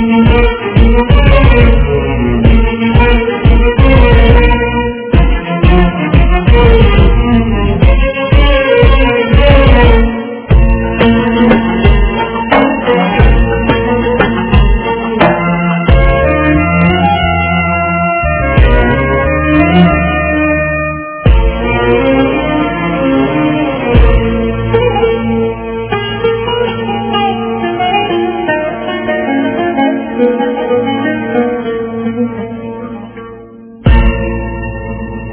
Música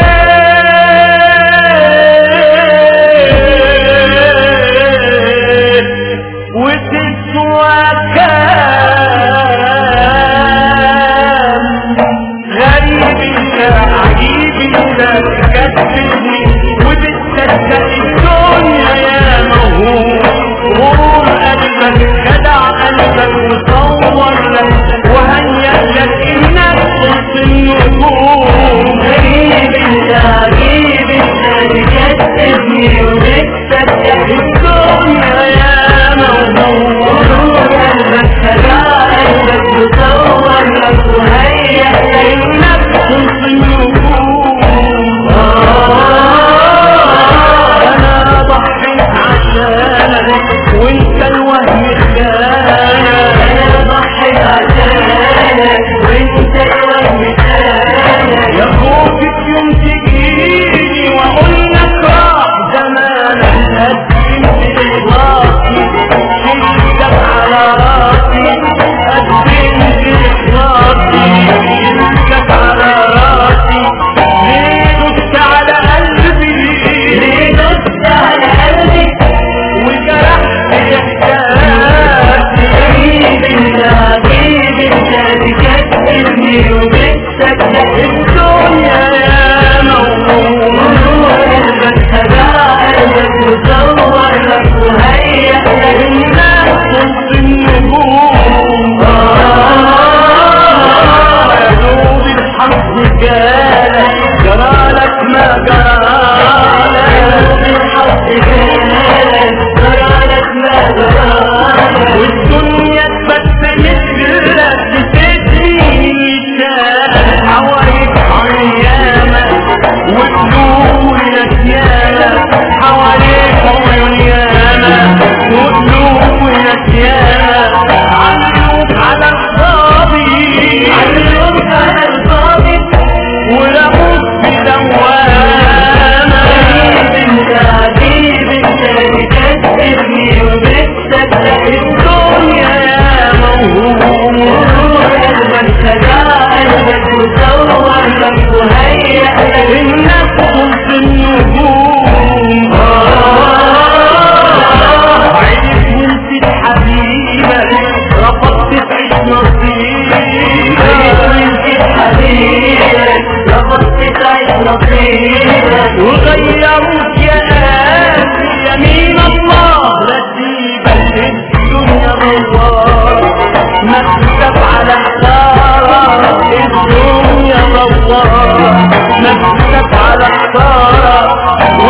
yeah. that نصيبك لفظت سعيد الدنيا غوار مكتب على حسارك